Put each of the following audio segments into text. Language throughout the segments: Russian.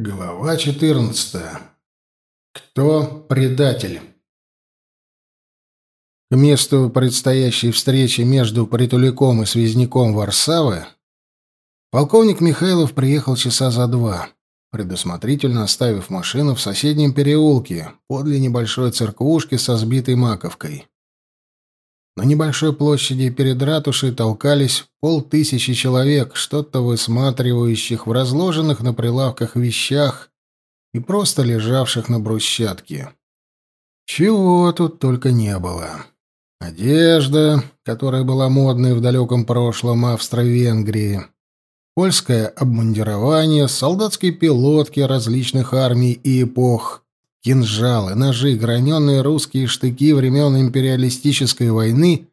Глава 14. Кто предатель? К месту предстоящей встречи между Притуляком и Связняком Варсавы полковник Михайлов приехал часа за два, предусмотрительно оставив машину в соседнем переулке, подле небольшой церквушки со сбитой маковкой. На небольшой площади перед ратушей толкались полтысячи человек, что-то высматривающих в разложенных на прилавках вещах и просто лежавших на брусчатке. Чего тут только не было. Одежда, которая была модной в далеком прошлом Австро-Венгрии, польское обмундирование, солдатские пилотки различных армий и эпох — кинжалы, ножи, граненые русские штыки времен империалистической войны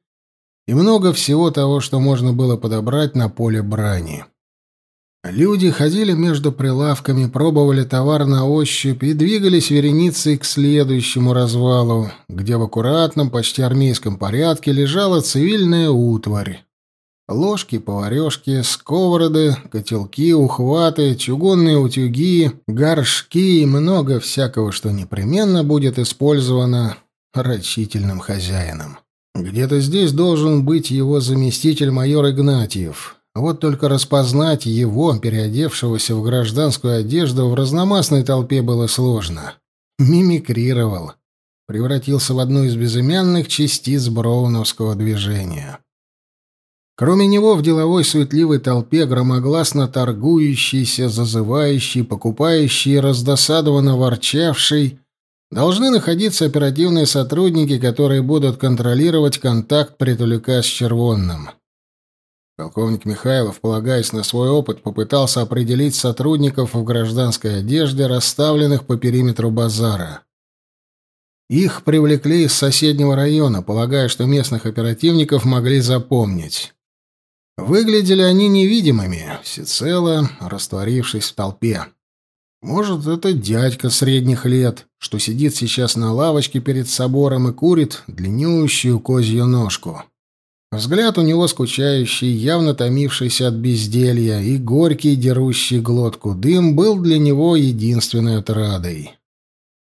и много всего того, что можно было подобрать на поле брани. Люди ходили между прилавками, пробовали товар на ощупь и двигались вереницей к следующему развалу, где в аккуратном, почти армейском порядке лежала цивильная утварь. Ложки, поварешки, сковороды, котелки, ухваты, чугунные утюги, горшки и много всякого, что непременно будет использовано рачительным хозяином. Где-то здесь должен быть его заместитель майор Игнатьев. Вот только распознать его, переодевшегося в гражданскую одежду, в разномастной толпе было сложно. Мимикрировал. Превратился в одну из безымянных частиц броуновского движения. Кроме него в деловой суетливой толпе громогласно торгующийся, зазывающий, покупающий раздосадованно ворчавший должны находиться оперативные сотрудники, которые будут контролировать контакт притуляка с червонным. Полковник Михайлов, полагаясь на свой опыт, попытался определить сотрудников в гражданской одежде, расставленных по периметру базара. Их привлекли из соседнего района, полагая, что местных оперативников могли запомнить. Выглядели они невидимыми, всецело растворившись в толпе. Может, это дядька средних лет, что сидит сейчас на лавочке перед собором и курит длиннющую козью ножку. Взгляд у него скучающий, явно томившийся от безделья, и горький, дерущий глотку дым был для него единственной отрадой.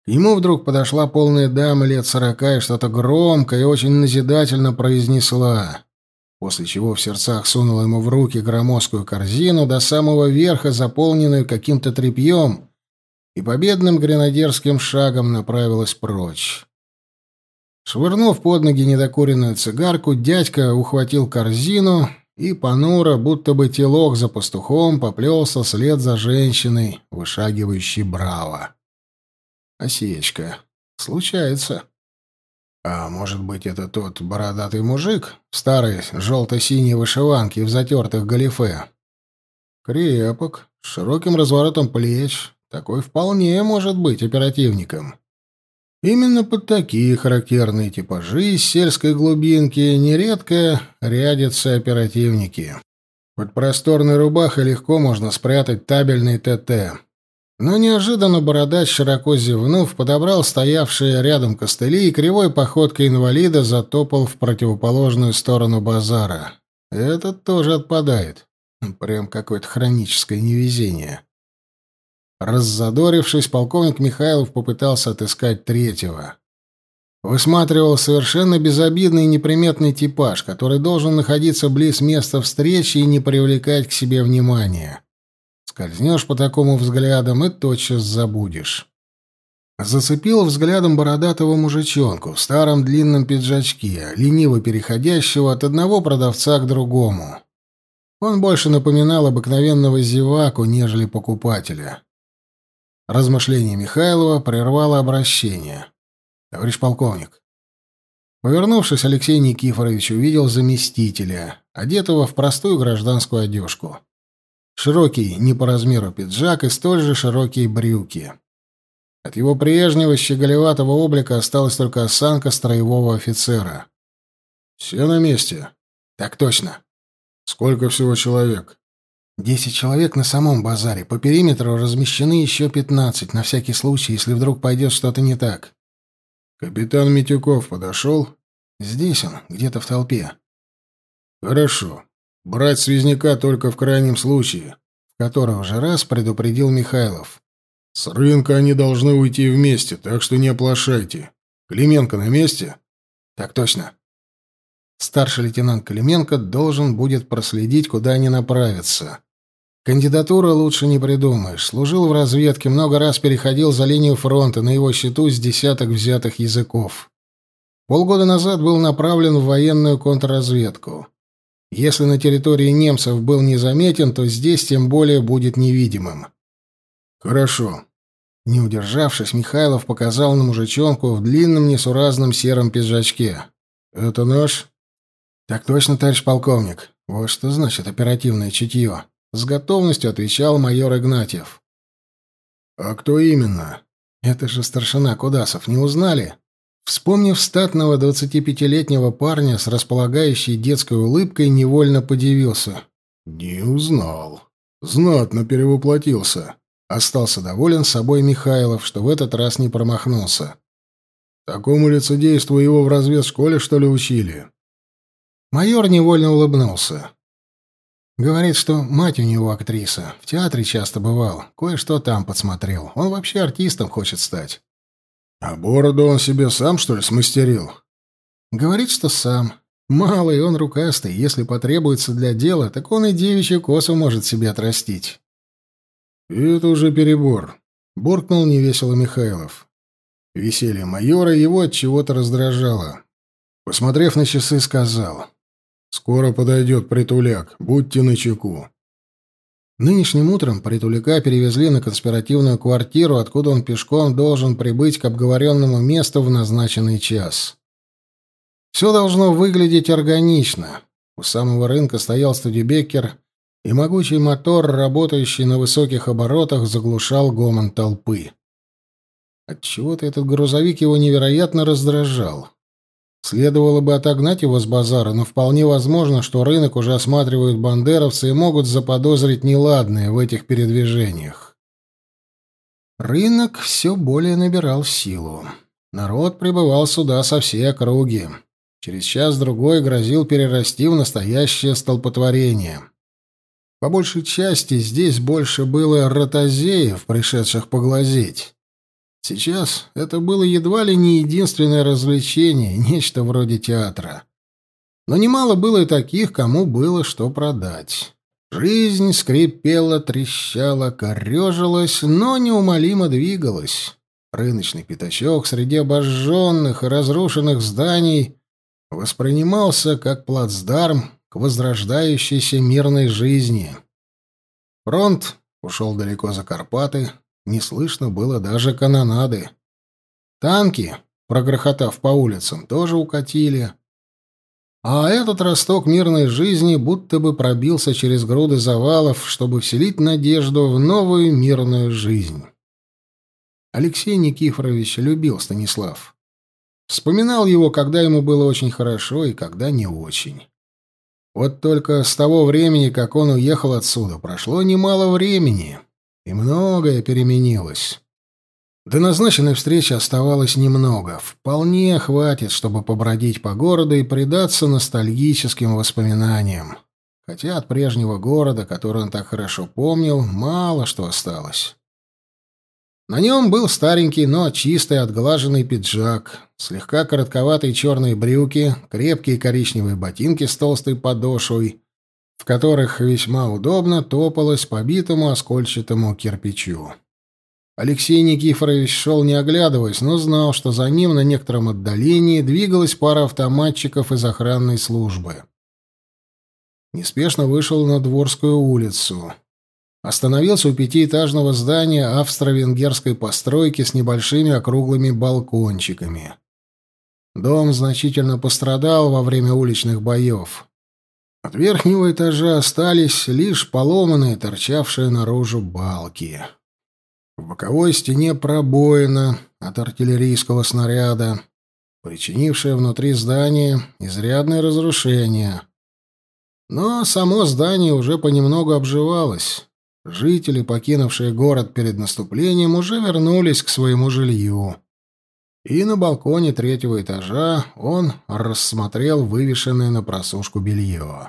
Ему вдруг подошла полная дама лет сорока и что-то громко и очень назидательно произнесла после чего в сердцах сунула ему в руки громоздкую корзину до самого верха, заполненную каким-то тряпьем, и победным гренадерским шагом направилась прочь. Швырнув под ноги недокуренную цигарку, дядька ухватил корзину и, понуро, будто бы телок за пастухом, поплелся след за женщиной, вышагивающей браво. Осечка. Случается. А может быть, это тот бородатый мужик в старой желто-синей вышиванке в затертых галифе? Крепок, с широким разворотом плеч. Такой вполне может быть оперативником. Именно под такие характерные типажи из сельской глубинки нередко рядятся оперативники. Под просторной рубахой легко можно спрятать табельный ТТ. Но неожиданно бородач, широко зевнув, подобрал стоявшие рядом костыли и кривой походкой инвалида затопал в противоположную сторону базара. Этот тоже отпадает. Прям какое-то хроническое невезение. Раззадорившись, полковник Михайлов попытался отыскать третьего. Высматривал совершенно безобидный и неприметный типаж, который должен находиться близ места встречи и не привлекать к себе внимания. Скользнешь по такому взглядам и тотчас забудешь. Зацепил взглядом бородатого мужичонку в старом длинном пиджачке, лениво переходящего от одного продавца к другому. Он больше напоминал обыкновенного зеваку, нежели покупателя. Размышление Михайлова прервало обращение. «Товарищ полковник». Повернувшись, Алексей Никифорович увидел заместителя, одетого в простую гражданскую одежку. Широкий не по размеру пиджак и столь же широкие брюки. От его прежнего щеголеватого облика осталась только осанка строевого офицера. «Все на месте?» «Так точно». «Сколько всего человек?» «Десять человек на самом базаре. По периметру размещены еще пятнадцать, на всякий случай, если вдруг пойдет что-то не так». «Капитан Митюков подошел?» «Здесь он, где-то в толпе». «Хорошо. Брать связняка только в крайнем случае, в который уже раз предупредил Михайлов. С рынка они должны уйти вместе, так что не оплошайте. Клименко на месте? Так точно. Старший лейтенант Клименко должен будет проследить, куда они направятся. Кандидатуру лучше не придумаешь. Служил в разведке, много раз переходил за линию фронта, на его счету с десяток взятых языков. Полгода назад был направлен в военную контрразведку. Если на территории немцев был незаметен, то здесь тем более будет невидимым. Хорошо. Не удержавшись, Михайлов показал на мужичонку в длинном несуразном сером пиджачке. «Это наш?» «Так точно, товарищ полковник. Вот что значит оперативное чутье. С готовностью отвечал майор Игнатьев. «А кто именно?» «Это же старшина Кудасов. Не узнали?» Вспомнив статного двадцатипятилетнего парня с располагающей детской улыбкой, невольно подивился. «Не узнал. Знатно перевоплотился». Остался доволен собой Михайлов, что в этот раз не промахнулся. «Такому лицедейству его в разведшколе, что ли, учили?» Майор невольно улыбнулся. Говорит, что мать у него актриса. В театре часто бывал. Кое-что там подсмотрел. Он вообще артистом хочет стать. А бороду он себе сам, что ли, смастерил? Говорит, что сам. Малый, он рукастый. Если потребуется для дела, так он и девичью косу может себе отрастить. Это уже перебор. Буркнул невесело Михайлов. Веселье майора его от чего-то раздражало. Посмотрев на часы, сказал. Скоро подойдет притуляк, будьте начеку. Нынешним утром притуляка перевезли на конспиративную квартиру, откуда он пешком должен прибыть к обговоренному месту в назначенный час. Все должно выглядеть органично. У самого рынка стоял студибекер, и могучий мотор, работающий на высоких оборотах, заглушал гомон толпы. Отчего-то этот грузовик его невероятно раздражал. Следовало бы отогнать его с базара, но вполне возможно, что рынок уже осматривают бандеровцы и могут заподозрить неладное в этих передвижениях. Рынок все более набирал силу. Народ прибывал сюда со всей округи. Через час-другой грозил перерасти в настоящее столпотворение. По большей части здесь больше было ротозеев, пришедших поглазеть. Сейчас это было едва ли не единственное развлечение, нечто вроде театра. Но немало было и таких, кому было что продать. Жизнь скрипела, трещала, корежилась, но неумолимо двигалась. Рыночный пятачок среди обожженных и разрушенных зданий воспринимался как плацдарм к возрождающейся мирной жизни. Фронт ушел далеко за Карпаты, не слышно было даже канонады. Танки, прогрохотав по улицам, тоже укатили. А этот росток мирной жизни будто бы пробился через груды завалов, чтобы вселить надежду в новую мирную жизнь. Алексей Никифорович любил Станислав. Вспоминал его, когда ему было очень хорошо и когда не очень. Вот только с того времени, как он уехал отсюда, прошло немало времени и многое переменилось. До назначенной встречи оставалось немного. Вполне хватит, чтобы побродить по городу и предаться ностальгическим воспоминаниям. Хотя от прежнего города, который он так хорошо помнил, мало что осталось. На нем был старенький, но чистый отглаженный пиджак, слегка коротковатые черные брюки, крепкие коричневые ботинки с толстой подошвой в которых весьма удобно топалось по битому оскольчатому кирпичу. Алексей Никифорович шел не оглядываясь, но знал, что за ним на некотором отдалении двигалась пара автоматчиков из охранной службы. Неспешно вышел на Дворскую улицу. Остановился у пятиэтажного здания австро-венгерской постройки с небольшими округлыми балкончиками. Дом значительно пострадал во время уличных боев. От верхнего этажа остались лишь поломанные, торчавшие наружу балки. В боковой стене пробоина от артиллерийского снаряда, причинившая внутри здания изрядное разрушение. Но само здание уже понемногу обживалось. Жители, покинувшие город перед наступлением, уже вернулись к своему жилью. И на балконе третьего этажа он рассмотрел вывешенное на просушку белье.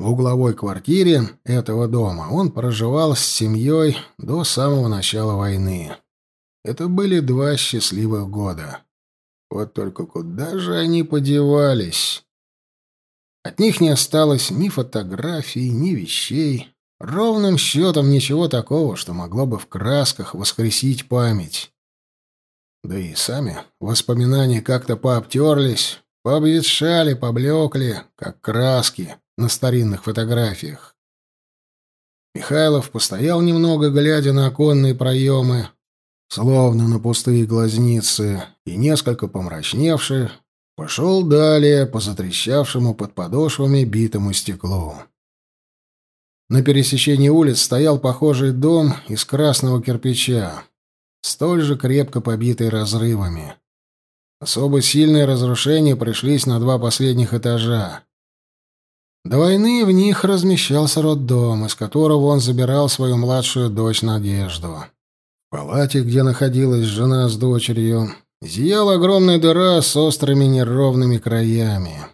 В угловой квартире этого дома он проживал с семьей до самого начала войны. Это были два счастливых года. Вот только куда же они подевались? От них не осталось ни фотографий, ни вещей. Ровным счетом ничего такого, что могло бы в красках воскресить память. Да и сами воспоминания как-то пообтерлись, пообветшали, поблекли, как краски на старинных фотографиях. Михайлов постоял немного, глядя на оконные проемы, словно на пустые глазницы, и, несколько помрачневший, пошел далее по затрещавшему под подошвами битому стеклу. На пересечении улиц стоял похожий дом из красного кирпича, столь же крепко побитый разрывами. Особо сильные разрушения пришлись на два последних этажа. До войны в них размещался роддом, из которого он забирал свою младшую дочь Надежду. В палате, где находилась жена с дочерью, зияла огромная дыра с острыми неровными краями.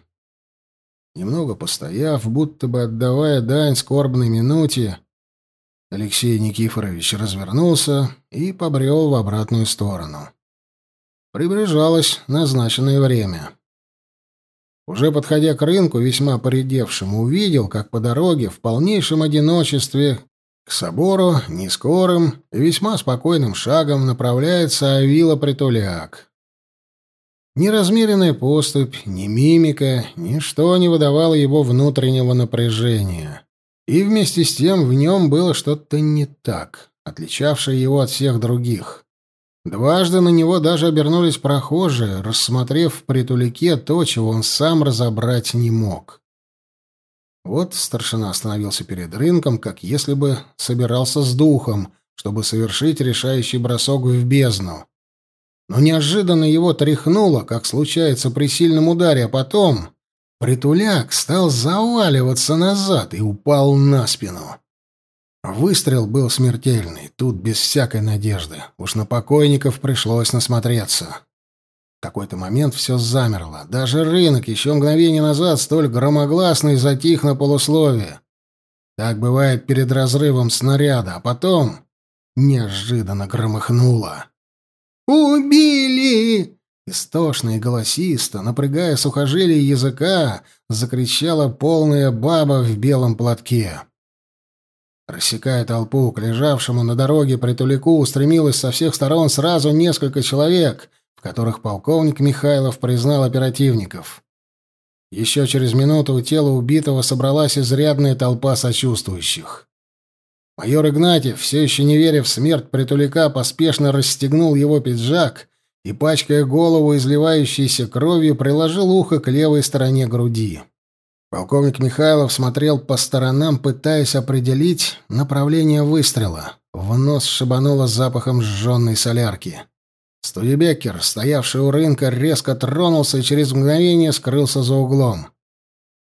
Немного постояв, будто бы отдавая дань скорбной минуте, Алексей Никифорович развернулся и побрел в обратную сторону. Приближалось назначенное время. Уже подходя к рынку, весьма поредевшему, увидел, как по дороге в полнейшем одиночестве к собору нескорым и весьма спокойным шагом направляется Авила Притуляк. Ни размеренная поступь, ни мимика, ничто не выдавало его внутреннего напряжения. И вместе с тем в нем было что-то не так, отличавшее его от всех других. Дважды на него даже обернулись прохожие, рассмотрев в притулике то, чего он сам разобрать не мог. Вот старшина остановился перед рынком, как если бы собирался с духом, чтобы совершить решающий бросок в бездну. Но неожиданно его тряхнуло, как случается при сильном ударе, а потом притуляк стал заваливаться назад и упал на спину. Выстрел был смертельный, тут без всякой надежды. Уж на покойников пришлось насмотреться. В какой-то момент все замерло. Даже рынок, еще мгновение назад столь громогласный, затих на полусловие. Так бывает перед разрывом снаряда, а потом неожиданно громыхнуло. «Убили!» Истошно и голосисто, напрягая сухожилие языка, закричала полная баба в белом платке. Рассекая толпу, к лежавшему на дороге притулику устремилось со всех сторон сразу несколько человек, в которых полковник Михайлов признал оперативников. Еще через минуту у тела убитого собралась изрядная толпа сочувствующих. Майор Игнатьев, все еще не веря в смерть притулика, поспешно расстегнул его пиджак и, пачкая голову изливающейся кровью, приложил ухо к левой стороне груди. Полковник Михайлов смотрел по сторонам, пытаясь определить направление выстрела. В нос шибануло запахом сжженной солярки. Студебеккер, стоявший у рынка, резко тронулся и через мгновение скрылся за углом.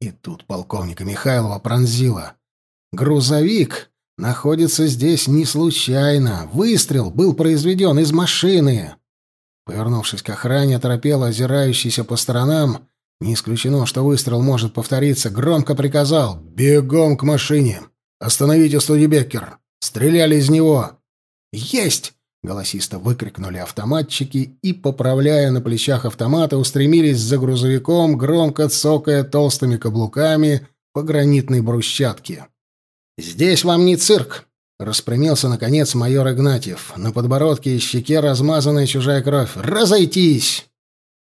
И тут полковника Михайлова пронзило. «Грузовик находится здесь не случайно. Выстрел был произведен из машины». Повернувшись к охране, оторопело озирающийся по сторонам, не исключено, что выстрел может повториться. Громко приказал «Бегом к машине! Остановите Студебеккер! Стреляли из него!» «Есть!» — голосисто выкрикнули автоматчики и, поправляя на плечах автомата, устремились за грузовиком, громко цокая толстыми каблуками по гранитной брусчатке. «Здесь вам не цирк!» — распрямился, наконец, майор Игнатьев. На подбородке и щеке размазанная чужая кровь. «Разойтись!»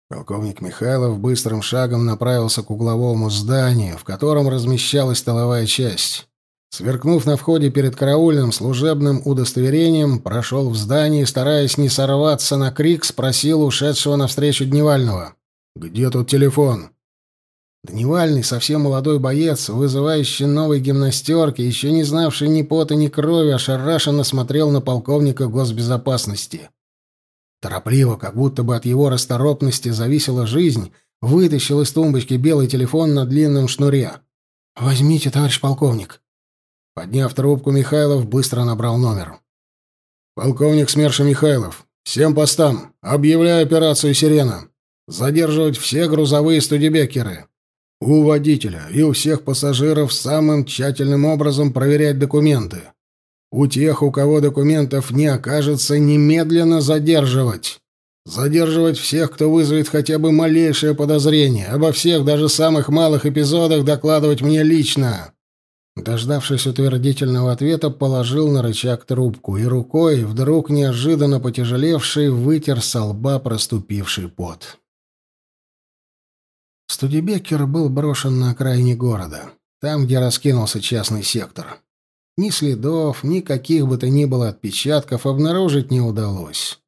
Полковник Михайлов быстрым шагом направился к угловому зданию, в котором размещалась столовая часть. Сверкнув на входе перед караульным служебным удостоверением, прошел в здание стараясь не сорваться на крик, спросил ушедшего навстречу Дневального. «Где тут телефон?» Дневальный, совсем молодой боец, вызывающий новой гимнастерки, еще не знавший ни пота, ни крови, ошарашенно смотрел на полковника госбезопасности. Торопливо, как будто бы от его расторопности зависела жизнь, вытащил из тумбочки белый телефон на длинном шнуре. «Возьмите, товарищ полковник». Подняв трубку, Михайлов быстро набрал номер. «Полковник СМЕРШа Михайлов. Всем постам. Объявляю операцию «Сирена». Задерживать все грузовые студебекеры. У водителя и у всех пассажиров самым тщательным образом проверять документы. У тех, у кого документов не окажется, немедленно задерживать. Задерживать всех, кто вызовет хотя бы малейшее подозрение. Обо всех, даже самых малых эпизодах докладывать мне лично. Дождавшись утвердительного ответа, положил на рычаг трубку и рукой, вдруг неожиданно потяжелевший, вытер со лба проступивший пот. Студебекер был брошен на окраине города, там, где раскинулся частный сектор. Ни следов, ни каких бы то ни было отпечатков обнаружить не удалось.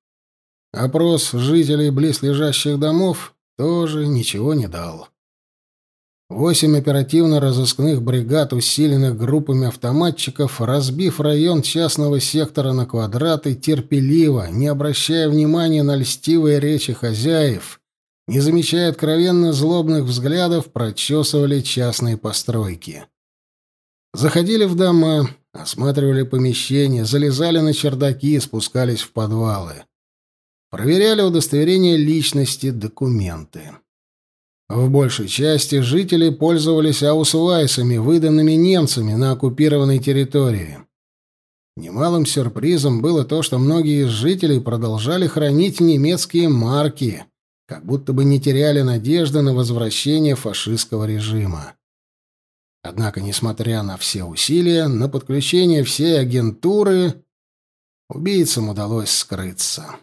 Опрос жителей близлежащих домов тоже ничего не дал. Восемь оперативно-розыскных бригад, усиленных группами автоматчиков, разбив район частного сектора на квадраты, терпеливо, не обращая внимания на льстивые речи хозяев, не замечая откровенно злобных взглядов, прочесывали частные постройки. Заходили в дома, осматривали помещения, залезали на чердаки, спускались в подвалы. Проверяли удостоверение личности, документы. В большей части жители пользовались аусвайсами, выданными немцами на оккупированной территории. Немалым сюрпризом было то, что многие из жителей продолжали хранить немецкие марки, как будто бы не теряли надежды на возвращение фашистского режима. Однако, несмотря на все усилия, на подключение всей агентуры убийцам удалось скрыться.